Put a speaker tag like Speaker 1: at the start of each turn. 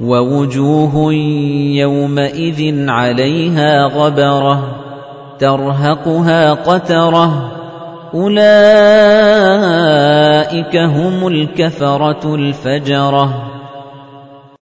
Speaker 1: وَوُجُوهٌ يَوْمَئِذٍ عَلَيْهَا غَبَرَةٌ تَرْهَقُهَا قَتَرَةٌ أُولَئِكَ هُمُ الْكَفَرَةُ الْفَجَرَةُ.